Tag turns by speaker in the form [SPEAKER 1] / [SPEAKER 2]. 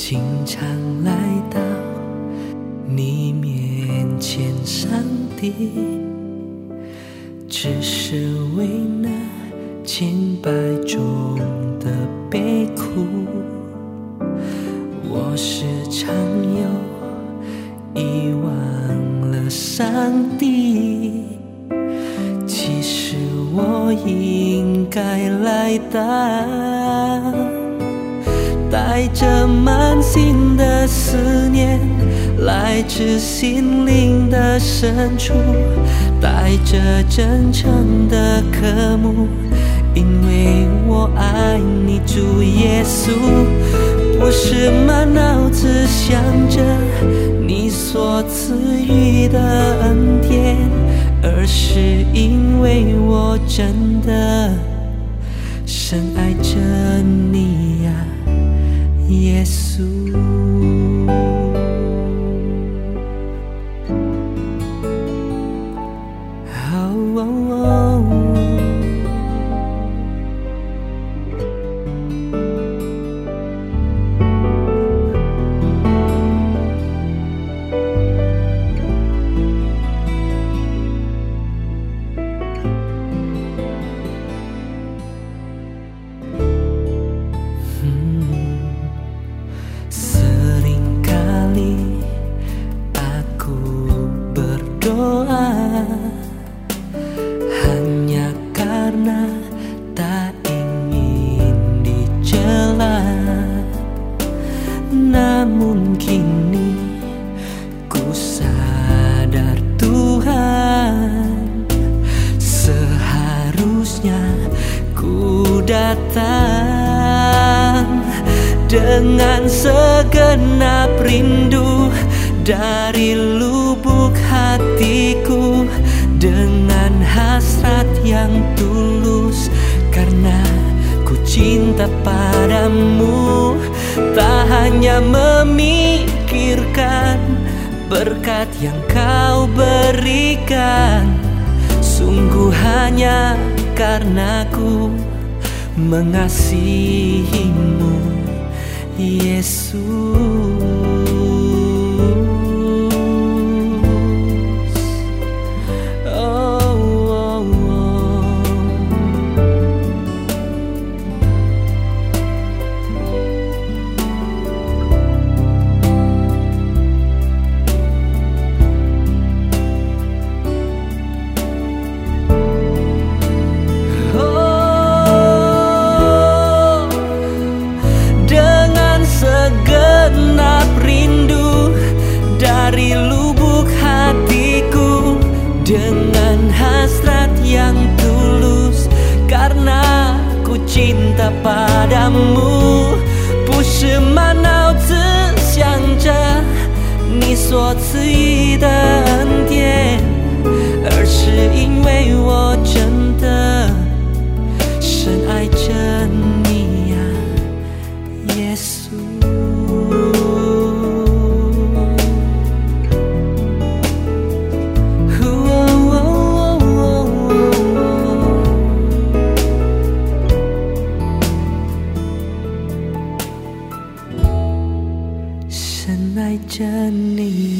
[SPEAKER 1] 经常来到你面前，上帝，只是为那千百种的悲苦，我时常有遗忘了上帝。其实我应该来到。带着满心的思念，来自心灵的深处，带着真诚的渴慕，因为我爱你，主耶稣，不是满脑子想着你所赐予的恩典，而是因为我真的深爱着你呀。耶稣。Namun kini ku sadar Tuhan seharusnya ku datang dengan segenap rindu dari lubuk hatiku dengan hasrat yang tulus karena ku cinta padamu hanya memikirkan berkat yang kau berikan. Sungguh hanya karena ku mengasihimu Yesus Dengan hasrat yang tulus Karena ku cinta padamu 不是满脑子想着你所赐予的 着你。